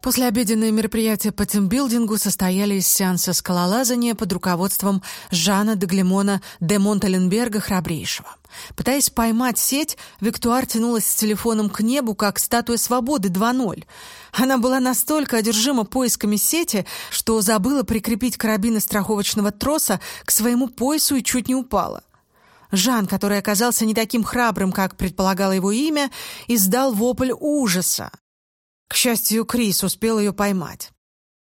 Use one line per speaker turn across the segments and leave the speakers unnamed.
Послеобеденные мероприятия по тимбилдингу состояли из сеанса скалолазания под руководством Жана де Глемона де Монталенберга Храбрейшего. Пытаясь поймать сеть, Виктуар тянулась с телефоном к небу, как статуя свободы 2.0. Она была настолько одержима поисками сети, что забыла прикрепить карабины страховочного троса к своему поясу и чуть не упала. Жан, который оказался не таким храбрым, как предполагало его имя, издал вопль ужаса. К счастью, Крис успел ее поймать.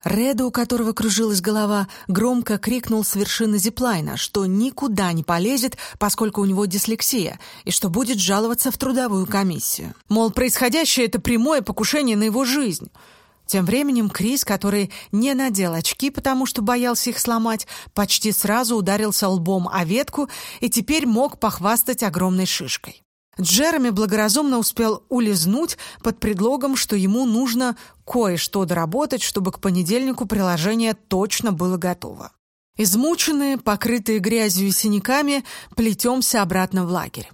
Реда, у которого кружилась голова, громко крикнул с вершины зиплайна, что никуда не полезет, поскольку у него дислексия, и что будет жаловаться в трудовую комиссию. Мол, происходящее — это прямое покушение на его жизнь. Тем временем Крис, который не надел очки, потому что боялся их сломать, почти сразу ударился лбом о ветку и теперь мог похвастать огромной шишкой. Джереми благоразумно успел улизнуть под предлогом, что ему нужно кое-что доработать, чтобы к понедельнику приложение точно было готово. Измученные, покрытые грязью и синяками, плетемся обратно в лагерь.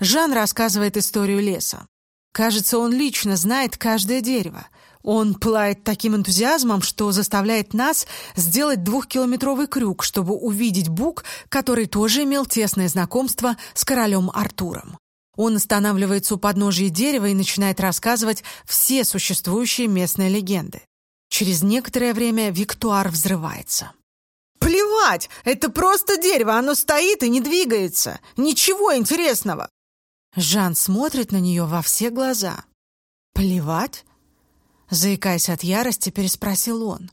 Жан рассказывает историю леса. Кажется, он лично знает каждое дерево. Он пылает таким энтузиазмом, что заставляет нас сделать двухкилометровый крюк, чтобы увидеть бук, который тоже имел тесное знакомство с королем Артуром. Он останавливается у подножия дерева и начинает рассказывать все существующие местные легенды. Через некоторое время Виктуар взрывается.
«Плевать! Это просто дерево! Оно стоит и не двигается! Ничего интересного!»
Жан смотрит на нее во все глаза. «Плевать?» Заикаясь от ярости, переспросил он.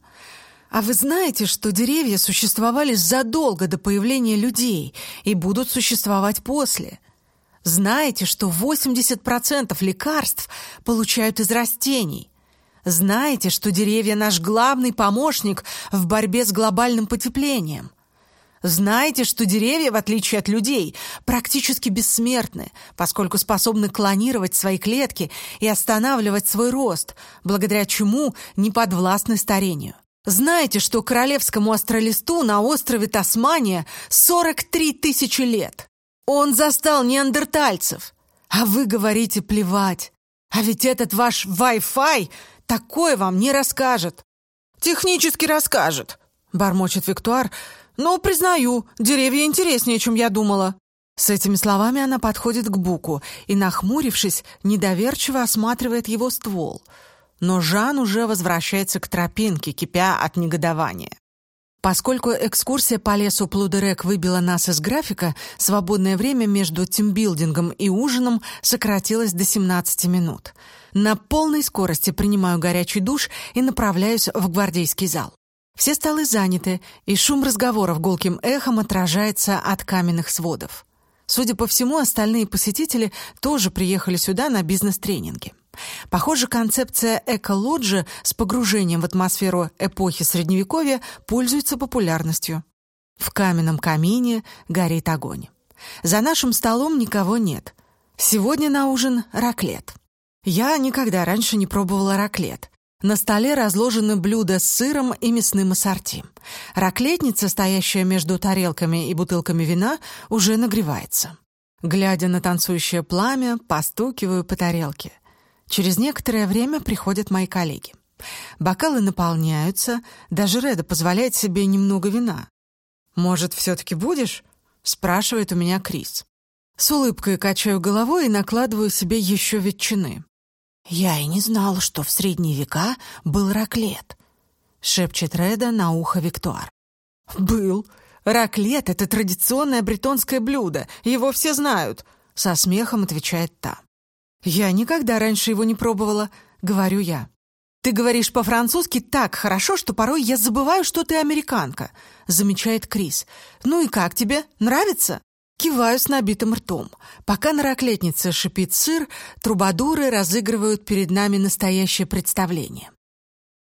«А вы знаете, что деревья существовали задолго до появления людей и будут существовать после?» Знаете, что 80% лекарств получают из растений? Знаете, что деревья наш главный помощник в борьбе с глобальным потеплением? Знаете, что деревья, в отличие от людей, практически бессмертны, поскольку способны клонировать свои клетки и останавливать свой рост, благодаря чему не подвластны старению? Знаете, что королевскому астролисту на острове Тасмания 43 тысячи лет? Он застал неандертальцев. А вы говорите плевать. А ведь этот ваш Wi-Fi такое вам не расскажет.
Технически расскажет,
бормочет Виктуар. Но, признаю, деревья интереснее, чем я думала. С этими словами она подходит к Буку и, нахмурившись, недоверчиво осматривает его ствол. Но Жан уже возвращается к тропинке, кипя от негодования. Поскольку экскурсия по лесу Плудерек выбила нас из графика, свободное время между тимбилдингом и ужином сократилось до 17 минут. На полной скорости принимаю горячий душ и направляюсь в гвардейский зал. Все столы заняты, и шум разговоров гулким эхом отражается от каменных сводов. Судя по всему, остальные посетители тоже приехали сюда на бизнес-тренинги. Похоже, концепция экологи с погружением в атмосферу эпохи Средневековья пользуется популярностью. В каменном камине горит огонь. За нашим столом никого нет. Сегодня на ужин раклет. Я никогда раньше не пробовала раклет. На столе разложены блюда с сыром и мясным ассорти. Раклетница, стоящая между тарелками и бутылками вина, уже нагревается. Глядя на танцующее пламя, постукиваю по тарелке — Через некоторое время приходят мои коллеги. Бокалы наполняются, даже Реда позволяет себе немного вина. «Может, все-таки будешь?» — спрашивает у меня Крис. С улыбкой качаю головой и накладываю себе еще ветчины. «Я и не знала, что в средние века был раклет», — шепчет Реда на ухо Виктуар.
«Был. Раклет — это традиционное бретонское блюдо, его все знают», — со смехом отвечает та. «Я никогда раньше его не пробовала», — говорю я. «Ты говоришь по-французски так хорошо, что порой я забываю, что ты американка», — замечает Крис. «Ну и как тебе? Нравится?» Киваю с набитым ртом. Пока на раклетнице шипит сыр, трубадуры разыгрывают перед нами настоящее представление.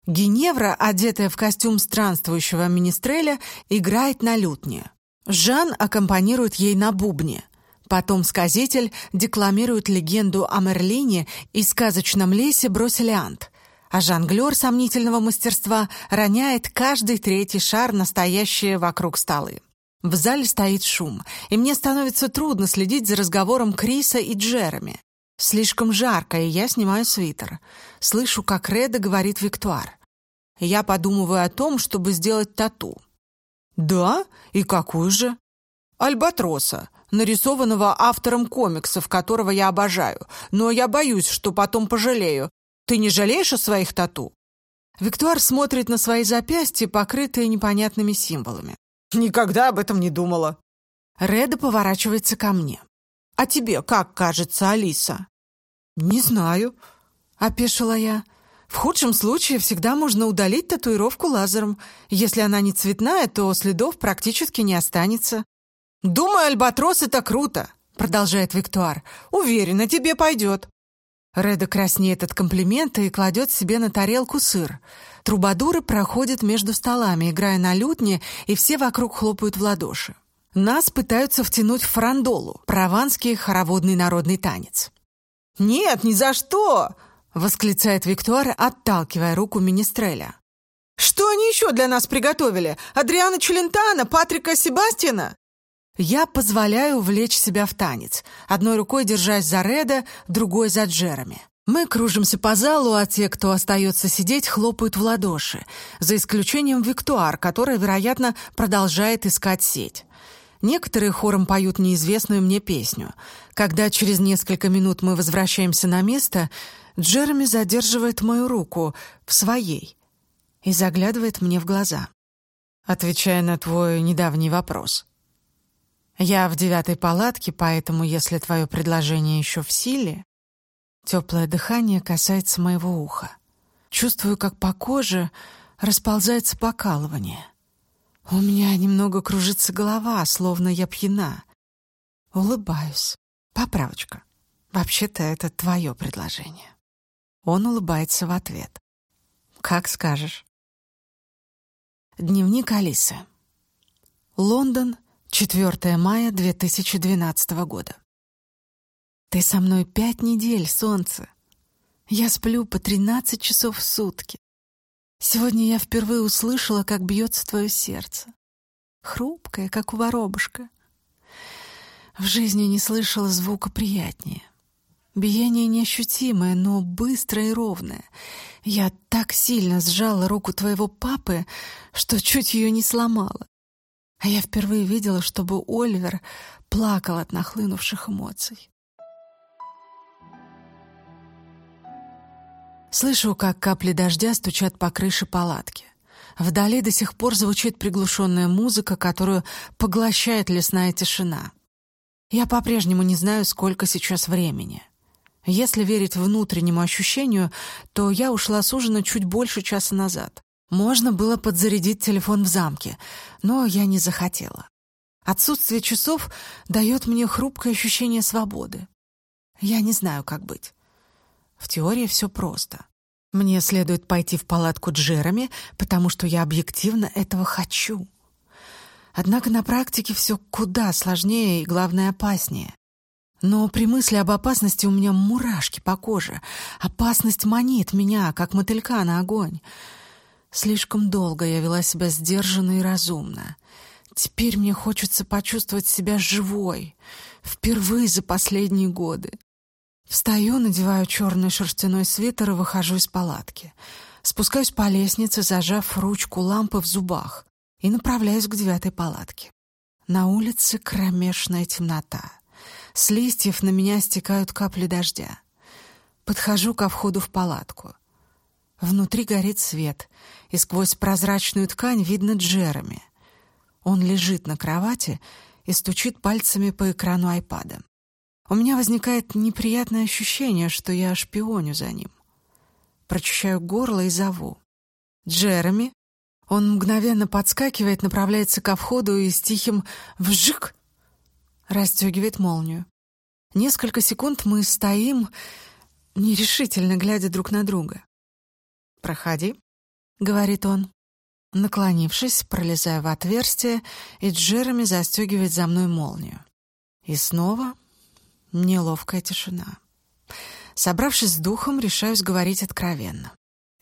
Геневра, одетая в костюм странствующего министреля, играет на лютне. Жан аккомпанирует ей на бубне. Потом сказитель декламирует легенду о Мерлине и сказочном лесе Бросилиант, а жонглер сомнительного мастерства роняет каждый третий шар, настоящие вокруг столы. В зале стоит шум, и мне становится трудно следить за разговором Криса и Джереми.
Слишком жарко, и я снимаю свитер. Слышу, как Реда говорит Виктуар. Я подумываю о том, чтобы сделать тату.
«Да? И какую же?» «Альбатроса, нарисованного автором комиксов, которого я обожаю. Но я боюсь, что потом пожалею. Ты не жалеешь о своих тату?»
Виктуар смотрит на свои запястья, покрытые непонятными символами.
«Никогда об этом не думала».
Реда поворачивается ко мне.
«А тебе как кажется, Алиса?»
«Не знаю», — опешила я. «В худшем случае всегда можно удалить татуировку лазером. Если она не цветная, то следов практически не останется».
«Думаю, альбатрос — это круто», — продолжает Виктуар. «Уверена, тебе пойдет».
Реда краснеет от комплимента и кладет себе на тарелку сыр. Трубадуры проходят между столами, играя на лютне, и все вокруг хлопают в ладоши. Нас пытаются втянуть в франдолу, прованский хороводный народный танец.
«Нет, ни за что!»
— восклицает Виктуар, отталкивая руку Министреля.
«Что они еще для нас приготовили? Адриана Челентана, Патрика Себастьяна?»
Я позволяю увлечь себя в танец, одной рукой держась за Реда, другой за Джереми. Мы кружимся по залу, а те, кто остается сидеть, хлопают в ладоши, за исключением Виктуар, который, вероятно, продолжает искать сеть. Некоторые хором поют неизвестную мне песню. Когда через несколько минут мы возвращаемся на место, Джереми задерживает мою руку в своей и заглядывает мне в глаза. Отвечая на твой недавний вопрос. Я в девятой палатке, поэтому, если твое предложение еще в силе... Теплое дыхание касается моего уха. Чувствую, как по коже расползается покалывание. У меня немного кружится голова, словно я пьяна. Улыбаюсь. Поправочка. Вообще-то это твое предложение. Он улыбается в ответ. Как скажешь. Дневник Алисы. Лондон, 4 мая 2012 года. Ты со мной пять недель, солнце. Я сплю по 13 часов в сутки. Сегодня я впервые услышала, как бьется твое сердце. Хрупкое, как у воробушка. В жизни не слышала звука приятнее. Биение неощутимое, но быстрое и ровное. Я так сильно сжала руку твоего папы, что чуть ее не сломала. А я впервые видела, чтобы Оливер плакал от нахлынувших эмоций. Слышу, как капли дождя стучат по крыше палатки. Вдали до сих пор звучит приглушенная музыка, которую поглощает лесная тишина. Я по-прежнему не знаю, сколько сейчас времени. Если верить внутреннему ощущению, то я ушла с ужина чуть больше часа назад. Можно было подзарядить телефон в замке, но я не захотела. Отсутствие часов дает мне хрупкое ощущение свободы. Я не знаю, как быть. В теории все просто. Мне следует пойти в палатку Джереми, потому что я объективно этого хочу. Однако на практике все куда сложнее и, главное, опаснее. Но при мысли об опасности у меня мурашки по коже. Опасность манит меня, как мотылька на огонь. Слишком долго я вела себя сдержанно и разумно. Теперь мне хочется почувствовать себя живой. Впервые за последние годы. Встаю, надеваю черный шерстяной свитер и выхожу из палатки. Спускаюсь по лестнице, зажав ручку лампы в зубах, и направляюсь к девятой палатке. На улице кромешная темнота. С листьев на меня стекают капли дождя. Подхожу ко входу в палатку. Внутри горит свет, и сквозь прозрачную ткань видно Джереми. Он лежит на кровати и стучит пальцами по экрану айпада. У меня возникает неприятное ощущение, что я шпионю за ним. Прочищаю горло и зову. «Джереми?» Он мгновенно подскакивает, направляется ко входу и с тихим «вжик» расстегивает молнию. Несколько секунд мы стоим, нерешительно глядя друг на друга. «Проходи», — говорит он. Наклонившись, пролезаю в отверстие, и Джереми застегивает за мной молнию. И снова Неловкая тишина. Собравшись с духом, решаюсь говорить откровенно.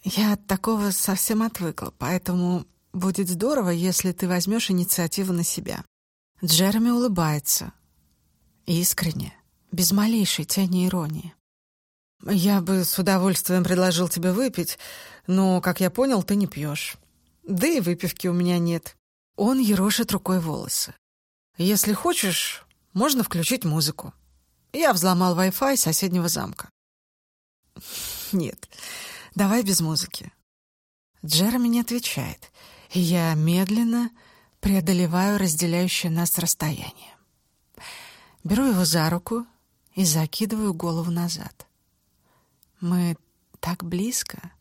Я от такого совсем отвыкла, поэтому будет здорово, если ты возьмешь инициативу на себя. Джереми улыбается. Искренне, без малейшей тени иронии.
Я бы с удовольствием предложил тебе выпить, но, как я понял, ты не пьешь. Да и выпивки у меня нет. Он ерошит рукой волосы. Если хочешь, можно включить музыку. Я взломал Wi-Fi соседнего замка. Нет, давай без музыки. Джереми не отвечает, и я медленно преодолеваю разделяющее нас расстояние. Беру его за руку и закидываю голову назад. Мы так близко,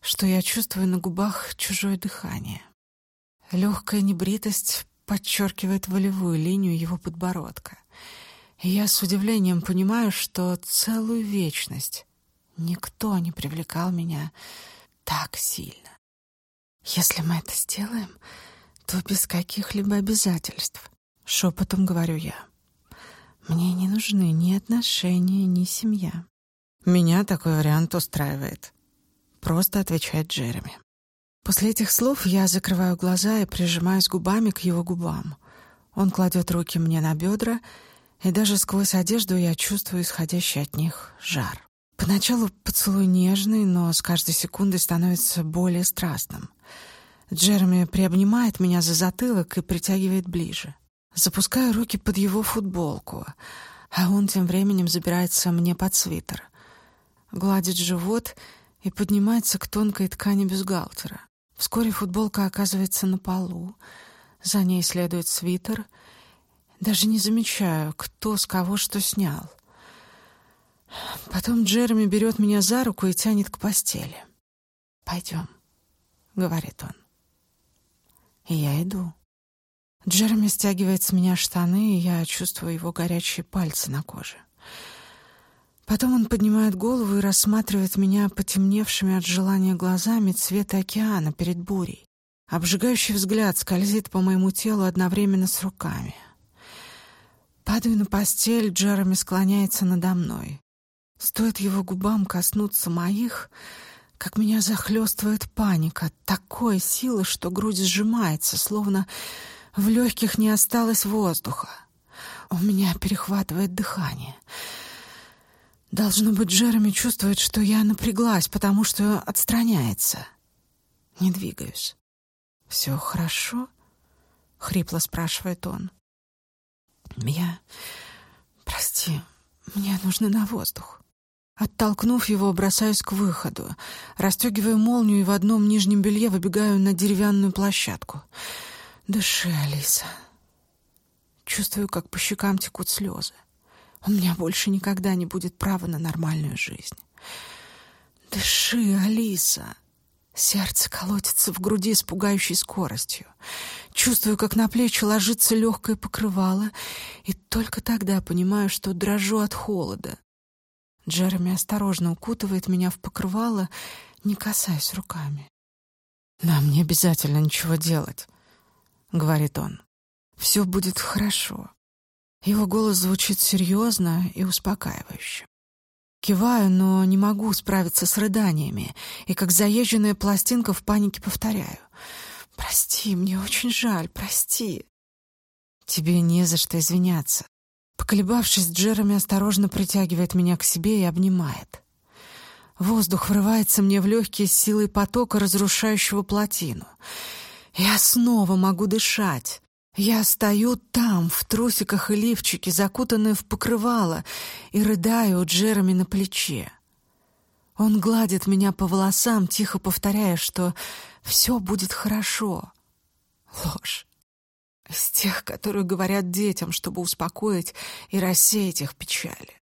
что я чувствую на губах чужое дыхание. Легкая небритость подчеркивает волевую линию его подбородка. И я с удивлением понимаю, что целую вечность никто не привлекал меня так сильно. Если мы это сделаем, то без каких-либо обязательств, шепотом говорю я. Мне не нужны ни отношения, ни семья. Меня такой вариант устраивает. Просто отвечает Джереми. После этих слов я закрываю глаза и прижимаюсь губами к его губам. Он кладет руки мне на бедра, и даже сквозь одежду я чувствую исходящий от них жар. Поначалу поцелуй нежный, но с каждой секундой становится более страстным. Джереми приобнимает меня за затылок и притягивает ближе. Запускаю руки под его футболку, а он тем временем забирается мне под свитер. Гладит живот и поднимается к тонкой ткани бюстгальтера. Вскоре футболка оказывается на полу. За ней следует свитер. Даже не замечаю, кто с кого что снял. Потом Джереми берет меня за руку и тянет к постели. «Пойдем», — говорит он. И я иду. Джереми стягивает с меня штаны, и я чувствую его горячие пальцы на коже. Потом он поднимает голову и рассматривает меня потемневшими от желания глазами цвета океана перед бурей. Обжигающий взгляд скользит по моему телу одновременно с руками. Падаю на постель, Джереми склоняется надо мной. Стоит его губам коснуться моих, как меня захлестывает паника, такой силы, что грудь сжимается, словно в легких не осталось воздуха. У меня перехватывает дыхание. Должно быть, Джереми чувствует, что я напряглась, потому что отстраняется. Не двигаюсь. «Все хорошо?» — хрипло спрашивает он. «Я... Прости, мне нужно на воздух». Оттолкнув его, бросаюсь к выходу. Расстегиваю молнию и в одном нижнем белье выбегаю на деревянную площадку. «Дыши, Алиса». Чувствую, как по щекам текут слезы. У меня больше никогда не будет права на нормальную жизнь. «Дыши, Алиса!» Сердце колотится в груди с пугающей скоростью. Чувствую, как на плечи ложится легкое покрывало, и только тогда понимаю, что дрожу от холода. Джереми осторожно укутывает меня в покрывало, не касаясь руками. «Нам не обязательно ничего делать», — говорит он. «Все будет хорошо». Его голос звучит серьезно и успокаивающе. Киваю, но не могу справиться с рыданиями, и как заезженная пластинка в панике повторяю. «Прости, мне очень жаль, прости». «Тебе не за что извиняться». Поколебавшись, Джереми осторожно притягивает меня к себе и обнимает. Воздух врывается мне в легкие силой потока, разрушающего плотину. Я снова могу дышать. Я стою там, в трусиках и лифчике, закутанная в покрывало, и рыдаю у Джереми на плече. Он гладит меня по волосам, тихо повторяя, что все будет хорошо. Ложь. Из тех, которые говорят детям, чтобы успокоить и рассеять их печали.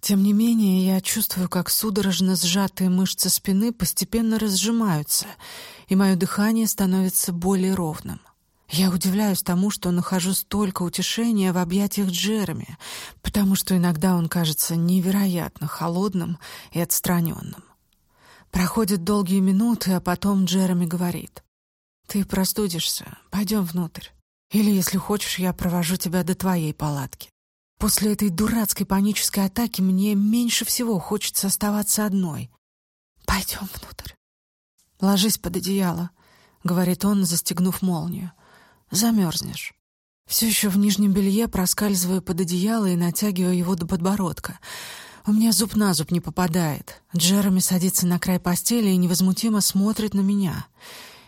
Тем не менее, я чувствую, как судорожно сжатые мышцы спины постепенно разжимаются, и мое дыхание становится более ровным. Я удивляюсь тому, что нахожу столько утешения в объятиях Джереми, потому что иногда он кажется невероятно холодным и отстраненным. Проходят долгие минуты, а потом Джереми говорит. «Ты простудишься. Пойдем внутрь. Или, если хочешь, я провожу тебя до твоей палатки. После этой дурацкой панической атаки мне меньше всего хочется оставаться одной. Пойдем внутрь. Ложись под одеяло», — говорит он, застегнув молнию. Замерзнешь. Все еще в нижнем белье проскальзываю под одеяло и натягиваю его до подбородка.
У меня зуб на зуб не попадает. Джереми садится на край постели и невозмутимо смотрит на меня.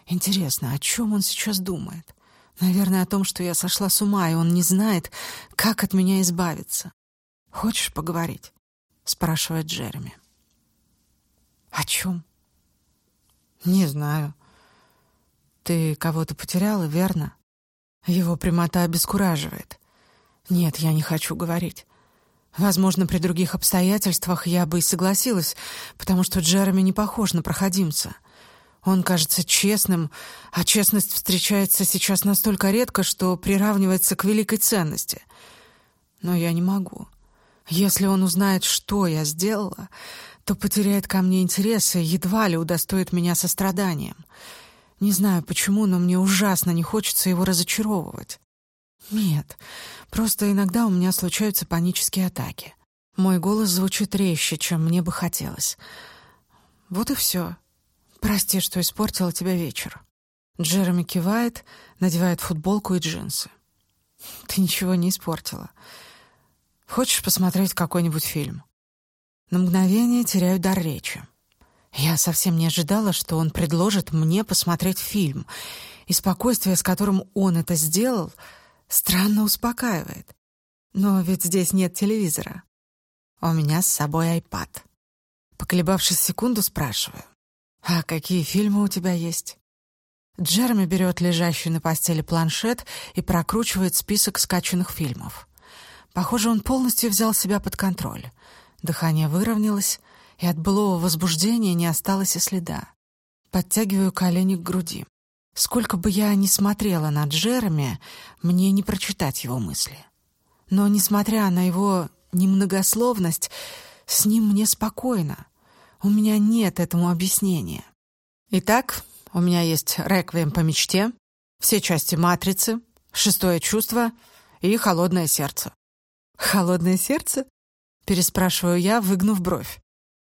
Интересно, о чем он сейчас думает? Наверное, о том, что я сошла с ума, и он не знает, как от меня избавиться. «Хочешь поговорить?» — спрашивает Джереми. «О чем?» «Не знаю. Ты кого-то потеряла, верно?» Его прямота обескураживает. «Нет, я не хочу говорить. Возможно, при других обстоятельствах я бы и согласилась, потому что Джереми не похож на проходимца. Он кажется честным, а честность встречается сейчас настолько редко, что приравнивается к великой ценности. Но я не могу. Если он узнает, что я сделала, то потеряет ко мне интерес и едва ли удостоит меня состраданием. Не знаю почему, но мне ужасно не хочется его разочаровывать. Нет, просто иногда у меня случаются панические атаки. Мой голос звучит резче, чем мне бы хотелось. Вот и все. Прости, что испортила тебе вечер. Джереми кивает, надевает футболку и джинсы. Ты ничего не испортила. Хочешь посмотреть какой-нибудь фильм?» На мгновение теряю дар речи. Я совсем не ожидала, что он предложит мне посмотреть фильм, и спокойствие, с которым он это сделал, странно успокаивает. Но ведь здесь нет телевизора. У меня с собой айпад. Поколебавшись секунду, спрашиваю. «А какие фильмы у тебя есть?» Джереми берет лежащий на постели планшет и прокручивает список скачанных фильмов. Похоже, он полностью взял себя под контроль. Дыхание выровнялось, и от былого возбуждения не осталось и следа. Подтягиваю колени к груди. Сколько бы я ни смотрела на Джереми, мне не прочитать его мысли. Но, несмотря на его немногословность, с ним мне спокойно. У меня нет этому объяснения. Итак, у меня есть «Реквием по мечте», все части «Матрицы», «Шестое чувство» и «Холодное сердце». «Холодное сердце?» — переспрашиваю я, выгнув бровь.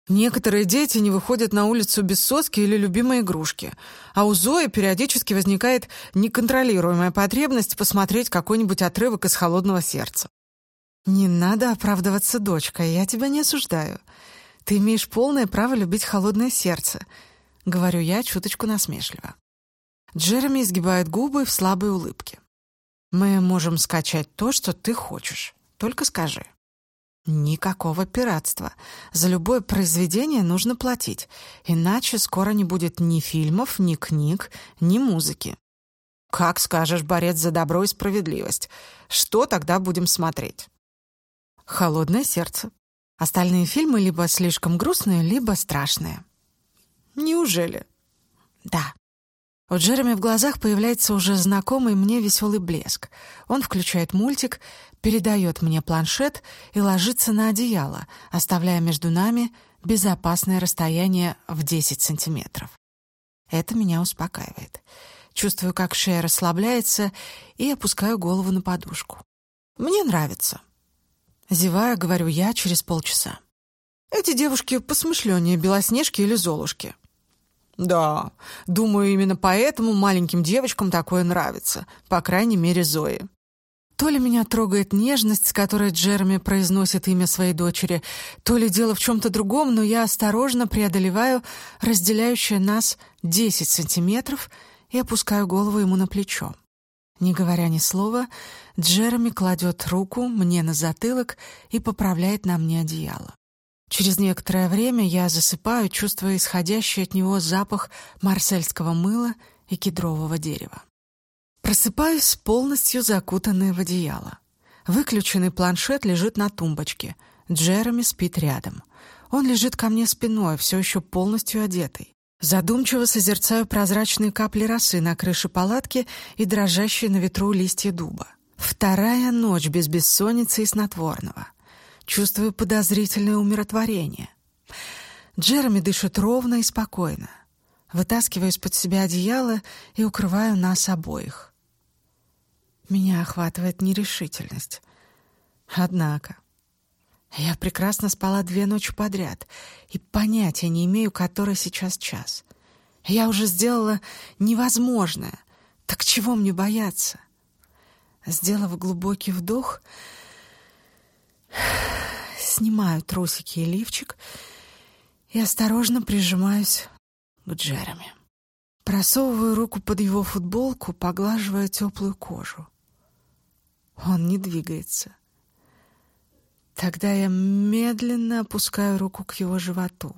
Некоторые дети не выходят на улицу без соски или любимой игрушки, а у Зои периодически возникает неконтролируемая потребность посмотреть какой-нибудь отрывок из «Холодного сердца». «Не надо оправдываться, дочка, я тебя не осуждаю. Ты имеешь полное право любить «Холодное сердце», — говорю я чуточку насмешливо. Джереми изгибает губы в слабой улыбке. «Мы можем скачать то, что ты хочешь». Только скажи. Никакого пиратства. За любое произведение нужно платить, иначе скоро не будет ни фильмов, ни книг, ни музыки. Как скажешь, борец за добро и справедливость. Что тогда будем смотреть? Холодное сердце. Остальные фильмы либо слишком грустные, либо страшные. Неужели? Да. У Джереми в глазах появляется уже знакомый мне веселый блеск. Он включает мультик, передает мне планшет и ложится на одеяло, оставляя между нами безопасное расстояние в 10 сантиметров. Это меня успокаивает. Чувствую, как шея расслабляется, и опускаю голову на подушку. Мне нравится. Зевая, говорю я через полчаса. Эти девушки посмышленнее Белоснежки или Золушки. Да, думаю, именно поэтому маленьким девочкам такое нравится, по крайней мере, Зои. То ли меня трогает нежность, с которой Джереми произносит имя своей дочери, то ли дело в чем-то другом, но я осторожно преодолеваю разделяющее нас 10 сантиметров и опускаю голову ему на плечо. Не говоря ни слова, Джереми кладет руку мне на затылок и поправляет на мне одеяло. Через некоторое время я засыпаю, чувствуя исходящий от него запах марсельского мыла и кедрового дерева. Просыпаюсь полностью закутанная в одеяло. Выключенный планшет лежит на тумбочке. Джереми спит рядом. Он лежит ко мне спиной, все еще полностью одетый. Задумчиво созерцаю прозрачные капли росы на крыше палатки и дрожащие на ветру листья дуба. Вторая ночь без бессонницы и снотворного — Чувствую подозрительное умиротворение. Джереми дышит ровно и спокойно. Вытаскиваю из-под себя одеяло и укрываю нас обоих. Меня охватывает нерешительность. Однако... Я прекрасно спала две ночи подряд и понятия не имею, который сейчас час. Я уже сделала невозможное. Так чего мне бояться? Сделав глубокий вдох, снимаю трусики и лифчик и осторожно прижимаюсь к Джереми. Просовываю руку под его футболку, поглаживая теплую кожу. Он не двигается. Тогда я медленно опускаю руку к его животу.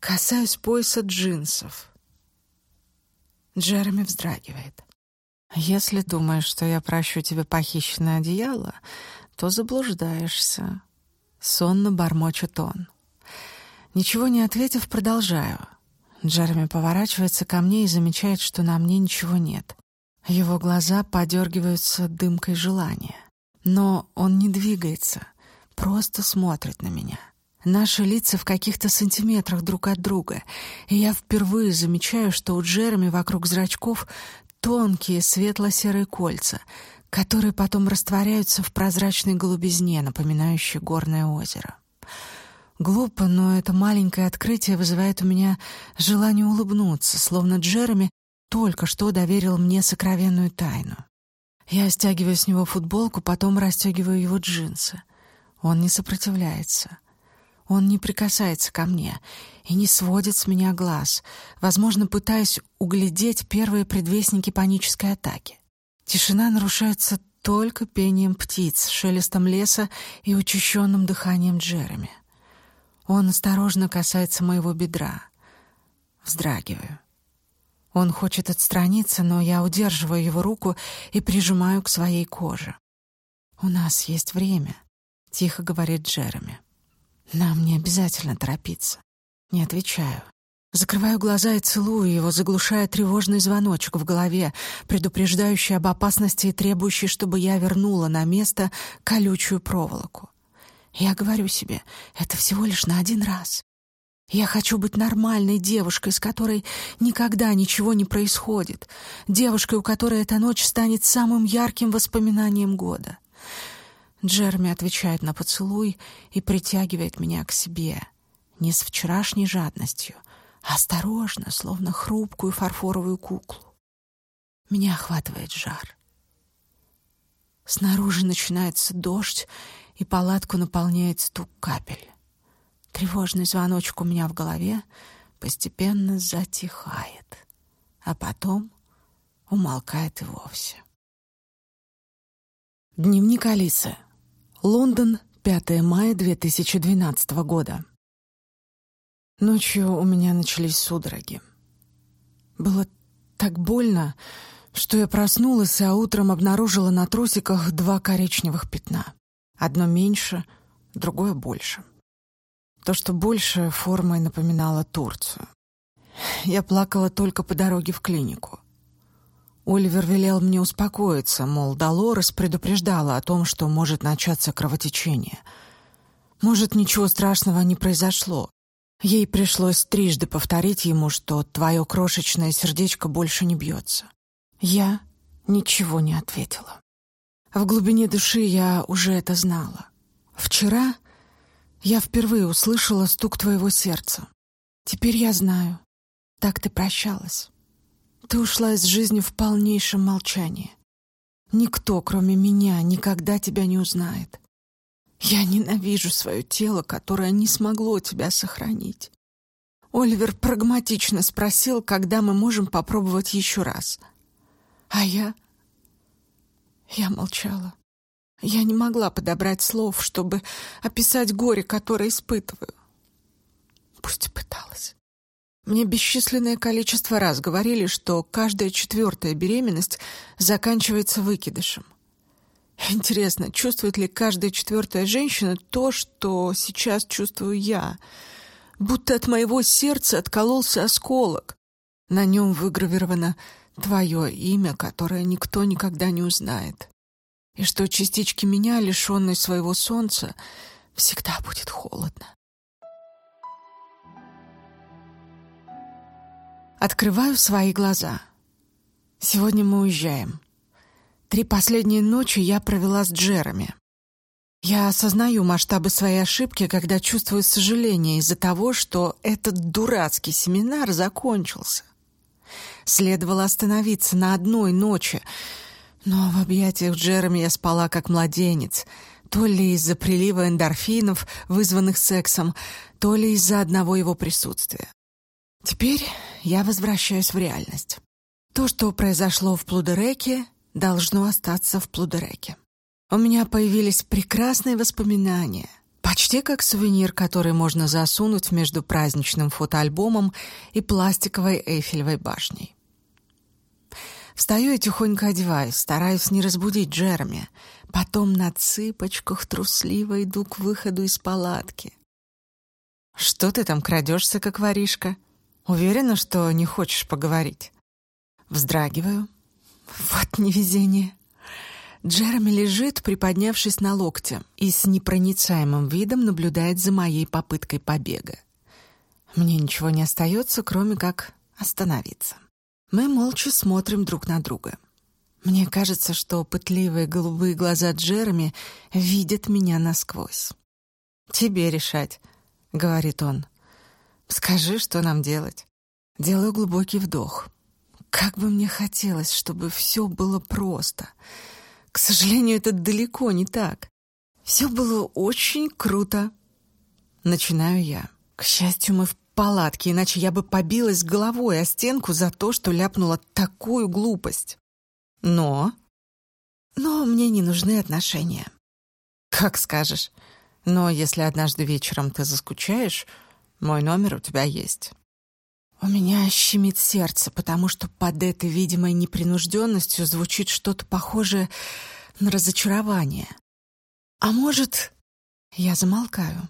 Касаюсь пояса джинсов. Джереми вздрагивает. «Если думаешь, что я прощу тебе похищенное одеяло, то заблуждаешься». Сонно бормочет он. Ничего не ответив, продолжаю. Джереми поворачивается ко мне и замечает, что на мне ничего нет. Его глаза подергиваются дымкой желания. Но он не двигается, просто смотрит на меня. Наши лица в каких-то сантиметрах друг от друга, и я впервые замечаю, что у Джереми вокруг зрачков тонкие светло-серые кольца, которые потом растворяются в прозрачной голубизне, напоминающей горное озеро. Глупо, но это маленькое открытие вызывает у меня желание улыбнуться, словно Джереми только что доверил мне сокровенную тайну. Я стягиваю с него футболку, потом расстегиваю его джинсы. Он не сопротивляется. Он не прикасается ко мне и не сводит с меня глаз, возможно, пытаясь углядеть первые предвестники панической атаки. Тишина нарушается только пением птиц, шелестом леса и учащенным дыханием Джереми. Он осторожно касается моего бедра. Вздрагиваю. Он хочет отстраниться, но я удерживаю его руку и прижимаю к своей коже. «У нас есть время», — тихо говорит Джереми. «Нам не обязательно торопиться». Не отвечаю. Закрываю глаза и целую его, заглушая тревожный звоночек в голове, предупреждающий об опасности и требующий, чтобы я вернула на место колючую проволоку. Я говорю себе, это всего лишь на один раз. Я хочу быть нормальной девушкой, с которой никогда ничего не происходит, девушкой, у которой эта ночь станет самым ярким воспоминанием года. Джерми отвечает на поцелуй и притягивает меня к себе, не с вчерашней жадностью, осторожно, словно хрупкую фарфоровую куклу. Меня охватывает жар. Снаружи начинается дождь, и палатку наполняет стук капель. Тревожный звоночек у меня в голове постепенно затихает, а потом умолкает и вовсе. Дневник Алисы. Лондон, 5 мая 2012 года. Ночью у меня начались судороги. Было так больно, что я проснулась, а утром обнаружила на трусиках два коричневых пятна. Одно меньше, другое больше. То, что больше, формой напоминало Турцию. Я плакала только по дороге в клинику. Оливер велел мне успокоиться, мол, Долорес предупреждала о том, что может начаться кровотечение. Может, ничего страшного не произошло. Ей пришлось трижды повторить ему, что твое крошечное сердечко больше не бьется. Я ничего не ответила. В глубине души я уже это знала. Вчера я впервые услышала стук твоего сердца. Теперь я знаю. Так ты прощалась. Ты ушла из жизни в полнейшем молчании. Никто, кроме меня, никогда тебя не узнает. Я ненавижу свое тело, которое не смогло тебя сохранить. Оливер прагматично спросил, когда мы можем попробовать еще раз. А я... Я молчала. Я не могла подобрать слов, чтобы описать горе, которое испытываю. Пусть пыталась. Мне бесчисленное количество раз говорили, что каждая четвертая беременность заканчивается выкидышем. Интересно, чувствует ли каждая четвертая женщина то, что сейчас чувствую я? Будто от моего сердца откололся осколок. На нем выгравировано твое имя, которое никто никогда не узнает и что частички меня, лишенной своего солнца, всегда будет холодно. Открываю свои глаза. Сегодня мы уезжаем. Три последние ночи я провела с Джереми. Я осознаю масштабы своей ошибки, когда чувствую сожаление из-за того, что этот дурацкий семинар закончился. Следовало остановиться на одной ночи — но в объятиях Джереми я спала как младенец, То ли из-за прилива эндорфинов, вызванных сексом, то ли из-за одного его присутствия. Теперь я возвращаюсь в реальность. То, что произошло в Плудереке, должно остаться в Плудереке. У меня появились прекрасные воспоминания, почти как сувенир, который можно засунуть между праздничным фотоальбомом и пластиковой Эйфелевой башней. Встаю и тихонько одеваюсь, стараюсь не разбудить Джереми. Потом на цыпочках трусливо иду к выходу из палатки. «Что ты там крадешься, как воришка? Уверена, что не хочешь поговорить?» Вздрагиваю. Вот невезение. Джереми лежит, приподнявшись на локте, и с непроницаемым видом наблюдает за моей попыткой побега. Мне ничего не остается, кроме как остановиться. Мы молча смотрим друг на друга. Мне кажется, что пытливые голубые глаза Джереми видят меня насквозь. «Тебе решать», — говорит он. «Скажи, что нам делать». Делаю глубокий вдох. Как бы мне хотелось, чтобы все было просто — к сожалению, это далеко не так. Все было очень круто. Начинаю я. К счастью, мы в палатке, иначе я бы побилась головой о стенку за то, что ляпнула такую глупость. Но... Но мне не нужны отношения. Как скажешь. Но если однажды вечером ты заскучаешь, мой номер у тебя есть. У меня щемит сердце, потому что под этой видимой непринужденностью звучит что-то похожее на разочарование. А может, я замолкаю.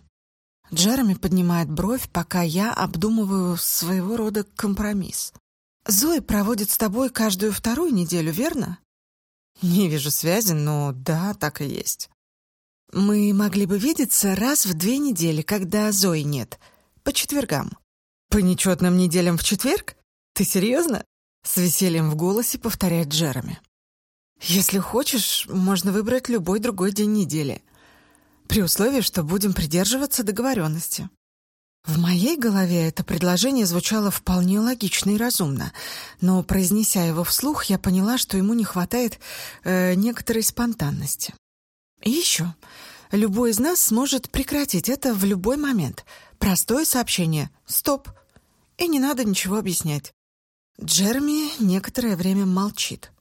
Джереми поднимает бровь, пока я обдумываю своего рода компромисс. Зои проводит с тобой каждую вторую неделю, верно? Не вижу связи, но да, так и есть. Мы могли бы видеться раз в две недели, когда Зои нет, по четвергам. «По нечетным неделям в четверг? Ты серьезно?» С весельем в голосе повторяет Джереми. «Если хочешь, можно выбрать любой другой день недели, при условии, что будем придерживаться договоренности». В моей голове это предложение звучало вполне логично и разумно, но, произнеся его вслух, я поняла, что ему не хватает э, некоторой спонтанности. И еще, любой из нас сможет прекратить это в любой момент. Простое сообщение «Стоп», и не надо ничего объяснять. Джерми некоторое время молчит.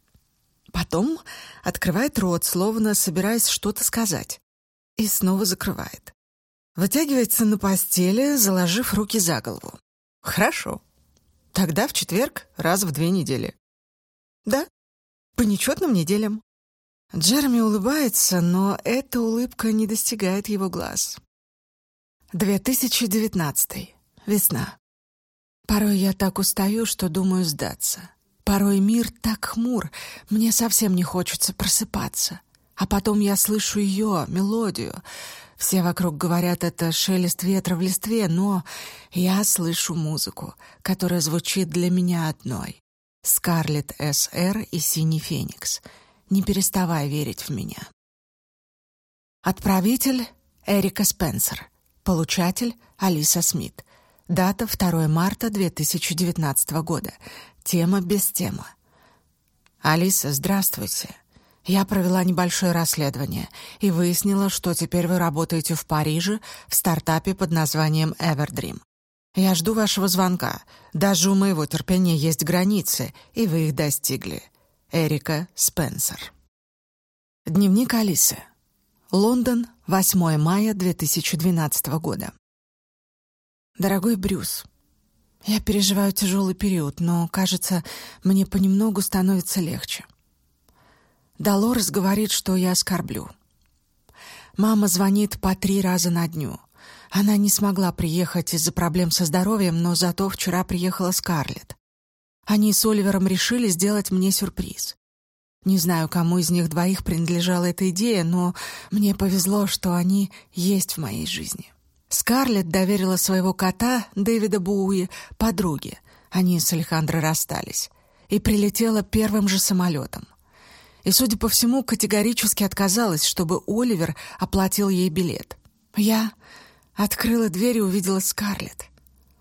Потом открывает рот, словно собираясь что-то сказать, и снова закрывает. Вытягивается на постели, заложив руки за голову. «Хорошо. Тогда в четверг раз в две недели». «Да, по нечетным неделям». Джерми улыбается, но эта улыбка не достигает его глаз. 2019. Весна. Порой я так устаю, что думаю сдаться. Порой мир так хмур, мне совсем не хочется просыпаться. А потом я слышу ее, мелодию. Все вокруг говорят, это шелест ветра в листве, но я слышу музыку, которая звучит для меня одной. Скарлетт С.Р. и Синий Феникс. Не переставай верить в меня. Отправитель — Эрика Спенсер. Получатель — Алиса Смит. Дата 2 марта 2019 года. Тема без темы. Алиса, здравствуйте. Я провела небольшое расследование и выяснила, что теперь вы работаете в Париже в стартапе под названием Everdream. Я жду вашего звонка. Даже у моего терпения есть границы, и вы их достигли. Эрика Спенсер. Дневник Алисы. Лондон, 8 мая 2012 года. Дорогой Брюс, я переживаю тяжелый период, но, кажется, мне понемногу становится легче. Долорес говорит, что я оскорблю. Мама звонит по три раза на дню. Она не смогла приехать из-за проблем со здоровьем, но зато вчера приехала Скарлетт. Они с Оливером решили сделать мне сюрприз. Не знаю, кому из них двоих принадлежала эта идея, но мне повезло, что они есть в моей жизни. Скарлетт доверила своего кота, Дэвида Боуи, подруге. Они с Алехандро расстались. И прилетела первым же самолетом. И, судя по всему, категорически отказалась, чтобы Оливер оплатил ей билет. Я открыла дверь и увидела Скарлетт.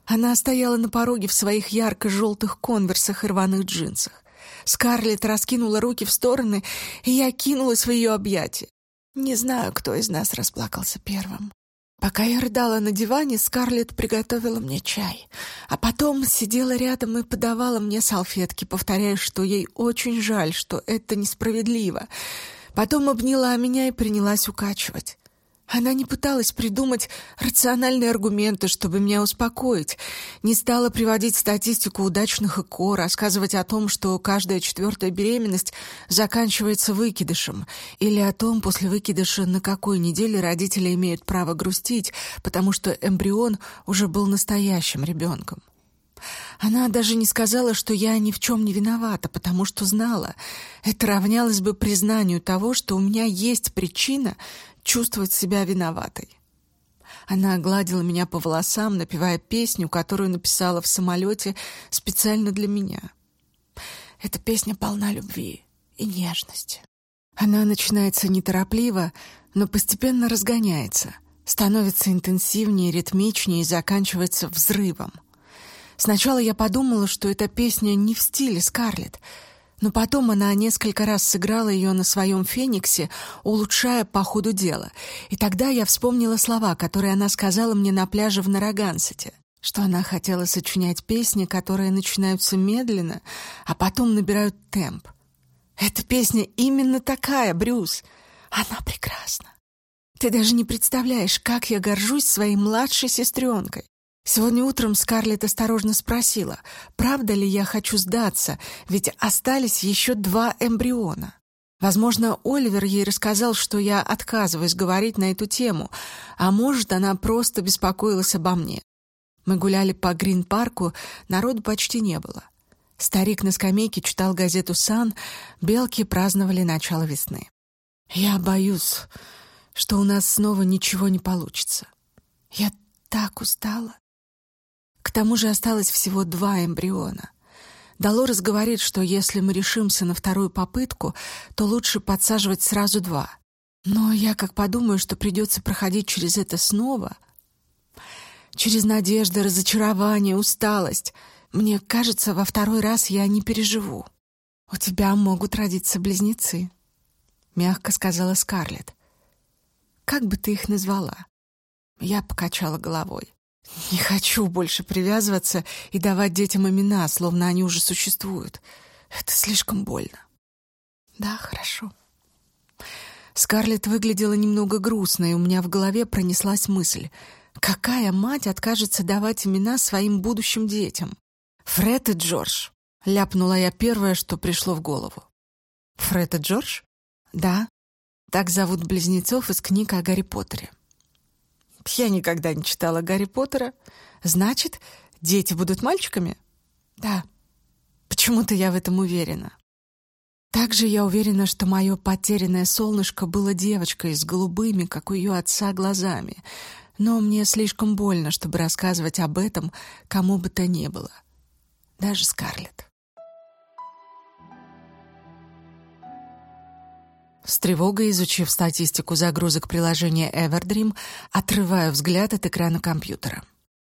Она стояла на пороге в своих ярко-желтых конверсах и рваных джинсах. Скарлетт раскинула руки в стороны, и я кинулась в ее объятия.
Не знаю, кто из нас расплакался первым. Пока я рыдала на диване, Скарлетт приготовила мне чай, а потом сидела рядом и подавала мне салфетки, повторяя, что ей очень жаль, что это несправедливо. Потом обняла меня и принялась укачивать. Она не пыталась придумать рациональные аргументы, чтобы меня успокоить, не стала приводить статистику удачных ЭКО, рассказывать о том, что каждая четвертая беременность заканчивается выкидышем, или о том, после выкидыша на какой неделе родители имеют право грустить, потому что эмбрион уже был настоящим ребенком. Она даже не сказала, что я ни в чем не виновата, потому что знала. Это равнялось бы признанию того, что у меня есть причина чувствовать себя виноватой. Она гладила меня по волосам, напевая песню, которую написала в самолете специально для меня. Эта песня полна любви и нежности. Она начинается неторопливо, но постепенно разгоняется, становится интенсивнее, ритмичнее и заканчивается взрывом. Сначала я подумала, что эта песня не в стиле Скарлетт, но потом она несколько раз сыграла ее на своем «Фениксе», улучшая по ходу дела. И тогда я вспомнила слова, которые она сказала мне на пляже в Нарагансете, что она хотела сочинять песни, которые начинаются медленно, а потом набирают темп. Эта песня именно такая, Брюс. Она прекрасна. Ты даже не представляешь, как я горжусь своей младшей сестренкой. Сегодня утром Скарлетт осторожно спросила, правда ли я хочу сдаться, ведь остались еще два эмбриона. Возможно, Оливер ей рассказал, что я отказываюсь говорить на эту тему, а может, она просто беспокоилась обо мне. Мы гуляли по Грин-парку, народу почти не было. Старик на скамейке читал газету «Сан», белки праздновали начало весны. Я боюсь, что у нас снова ничего не получится. Я так устала. К тому же осталось всего два эмбриона. Долорес говорит, что если мы решимся на вторую попытку, то лучше подсаживать сразу два. Но я как подумаю, что придется проходить через это снова, через надежды, разочарование, усталость, мне кажется, во второй раз я не переживу. «У тебя могут родиться близнецы», — мягко сказала Скарлетт. «Как бы ты их назвала?» Я покачала головой. Не хочу больше привязываться и давать детям имена, словно они уже существуют. Это слишком больно. Да, хорошо. Скарлетт выглядела немного грустно, и у меня в голове пронеслась мысль. Какая мать откажется давать имена своим будущим детям? Фред и Джордж. Ляпнула я первое, что пришло в голову. Фред и Джордж? Да. Так зовут близнецов из книг о Гарри Поттере. Я никогда не читала Гарри Поттера. Значит, дети будут мальчиками? Да. Почему-то я в этом уверена. Также я уверена, что мое потерянное солнышко было девочкой с голубыми, как у ее отца, глазами. Но мне слишком больно, чтобы рассказывать об этом кому бы то ни было. Даже Скарлетт. С тревогой изучив статистику загрузок приложения Everdream, отрываю взгляд от экрана компьютера.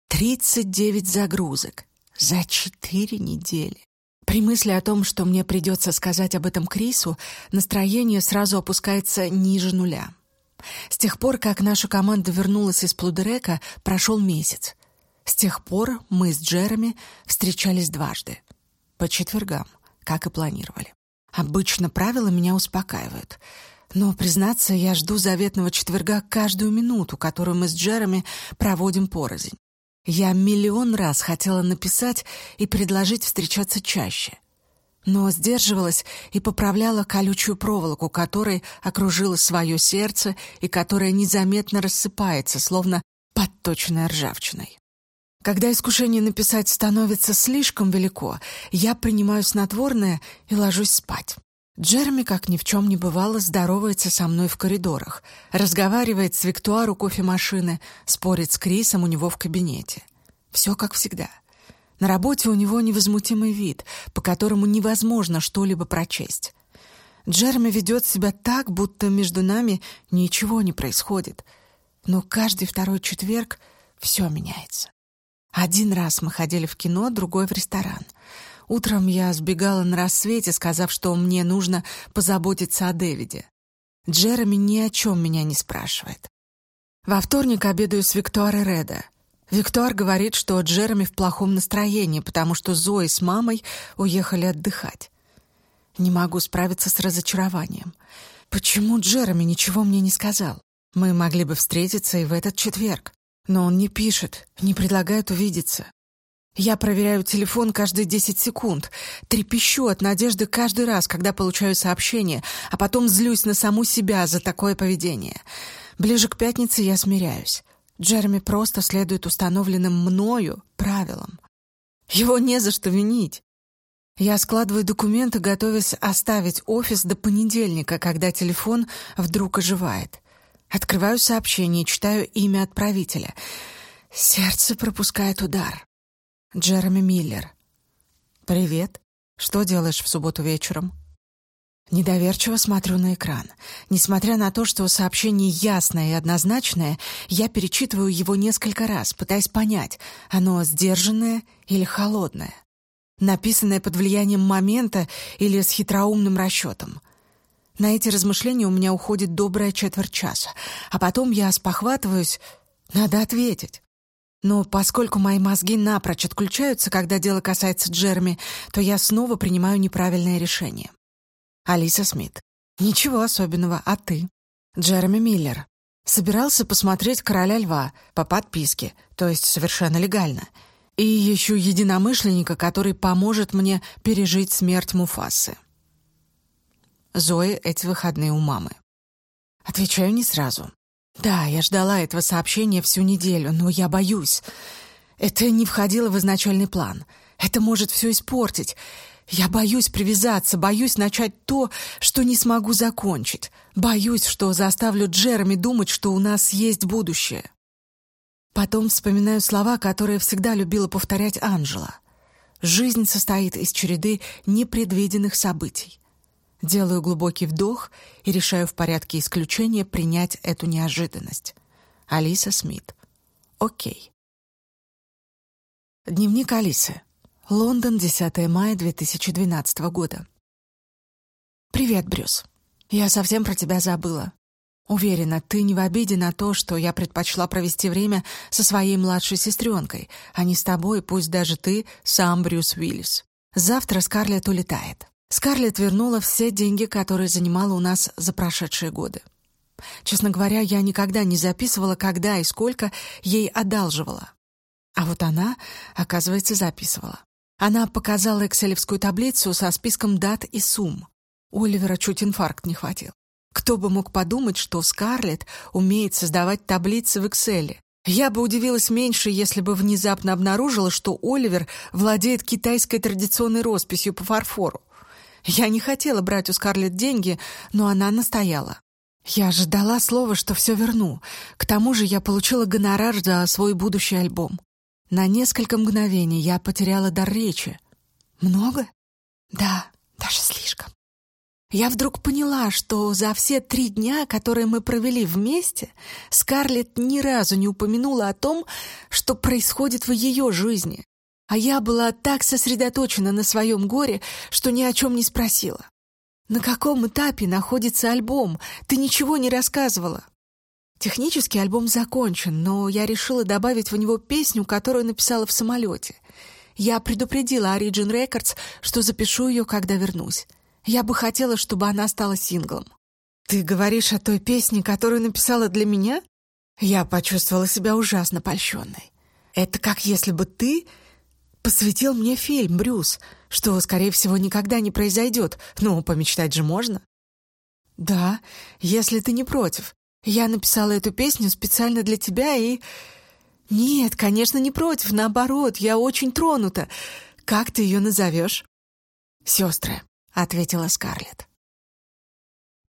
39 загрузок за 4 недели. При мысли о том, что мне придется сказать об этом Крису, настроение сразу опускается ниже нуля. С тех пор, как наша команда вернулась из Плудерека, прошел месяц. С тех пор мы с Джереми встречались дважды. По четвергам, как и планировали. Обычно правила меня успокаивают. Но, признаться, я жду заветного четверга каждую минуту, которую мы с Джереми проводим порознь. Я миллион раз хотела написать и предложить встречаться чаще. Но сдерживалась и поправляла колючую проволоку, которой окружило свое сердце и которая незаметно рассыпается, словно подточенная ржавчиной. Когда искушение написать становится слишком велико, я принимаю снотворное и ложусь спать. Джерми, как ни в чем не бывало, здоровается со мной в коридорах, разговаривает с Виктуар кофемашины, спорит с Крисом у него в кабинете. Все как всегда. На работе у него невозмутимый вид, по которому невозможно что-либо прочесть. Джерми ведет себя так, будто между нами ничего не происходит. Но каждый второй четверг все меняется. Один раз мы ходили в кино, другой в ресторан. Утром я сбегала на рассвете, сказав, что мне нужно позаботиться о Дэвиде.
Джереми ни о чем меня не спрашивает. Во вторник обедаю с Викторией Реда. Виктор говорит, что Джереми в плохом настроении, потому что Зои с мамой уехали отдыхать. Не могу справиться с разочарованием. Почему Джереми ничего мне не сказал? Мы могли бы встретиться и в этот четверг. Но он не пишет, не предлагает увидеться. Я проверяю телефон каждые 10 секунд, трепещу от надежды каждый раз, когда получаю сообщение, а потом злюсь на саму себя за такое поведение. Ближе к пятнице я смиряюсь. Джереми просто следует установленным мною правилам. Его не за что винить. Я складываю документы, готовясь оставить офис до понедельника, когда телефон вдруг оживает. Открываю сообщение, читаю имя отправителя. Сердце пропускает удар. Джереми Миллер. «Привет. Что делаешь в субботу вечером?» Недоверчиво смотрю на экран. Несмотря на то, что сообщение ясное и однозначное, я перечитываю его несколько раз, пытаясь понять, оно сдержанное или холодное. Написанное под влиянием момента или с хитроумным расчетом. На эти размышления у меня уходит добрая четверть часа, а потом я спохватываюсь, надо ответить. Но поскольку мои мозги напрочь отключаются, когда дело касается Джерми, то я снова принимаю неправильное решение. Алиса Смит. Ничего особенного, а ты? Джереми Миллер. Собирался посмотреть «Короля льва» по подписке, то есть совершенно легально. И ищу единомышленника, который поможет мне пережить смерть Муфасы. Зои эти выходные у мамы. Отвечаю не сразу. Да, я ждала этого сообщения всю неделю, но я боюсь. Это не входило в изначальный план. Это может все испортить. Я боюсь привязаться, боюсь начать то, что не смогу закончить. Боюсь, что заставлю Джереми думать, что у нас есть будущее. Потом вспоминаю слова, которые всегда любила повторять Анжела. Жизнь состоит из череды непредвиденных событий. Делаю глубокий вдох и решаю в порядке исключения принять эту неожиданность. Алиса Смит. Окей. Дневник Алисы. Лондон, 10 мая 2012 года. «Привет, Брюс. Я совсем про тебя забыла. Уверена, ты не в обиде на то, что я предпочла провести время со своей младшей сестренкой, а не с тобой, пусть даже ты сам Брюс Уиллис. Завтра Скарлетт улетает. Скарлетт вернула все деньги, которые занимала у нас за прошедшие годы. Честно говоря, я никогда не записывала, когда и сколько ей одалживала. А вот она, оказывается, записывала. Она показала экселевскую таблицу со списком дат и сумм. Оливера чуть инфаркт не хватил. Кто бы мог подумать, что Скарлетт умеет создавать таблицы в Экселе. Я бы удивилась меньше, если бы внезапно обнаружила, что Оливер владеет китайской традиционной росписью по фарфору. Я не хотела брать у Скарлетт деньги, но она настояла. Я ожидала слова, что все верну. К тому же я получила гонорар за свой будущий альбом. На несколько мгновений я потеряла дар речи. Много? Да, даже слишком. Я вдруг поняла, что за все три дня, которые мы провели вместе, Скарлетт ни разу не упомянула о том, что происходит в ее жизни. А я была так сосредоточена на своем горе, что ни о чем не спросила. «На каком этапе находится альбом? Ты ничего не рассказывала». Технически альбом закончен, но я решила добавить в него песню, которую написала в самолете. Я предупредила Origin Records, что запишу ее, когда вернусь. Я бы хотела, чтобы она стала синглом. «Ты говоришь о той песне, которую написала для меня?» Я почувствовала себя ужасно польщенной. «Это как если бы ты посвятил мне фильм, Брюс, что, скорее всего, никогда не произойдет, но помечтать же можно». «Да, если ты не против. Я написала эту песню специально для тебя и... Нет, конечно, не против, наоборот, я очень тронута. Как ты ее назовешь? «Сестры», — ответила Скарлетт.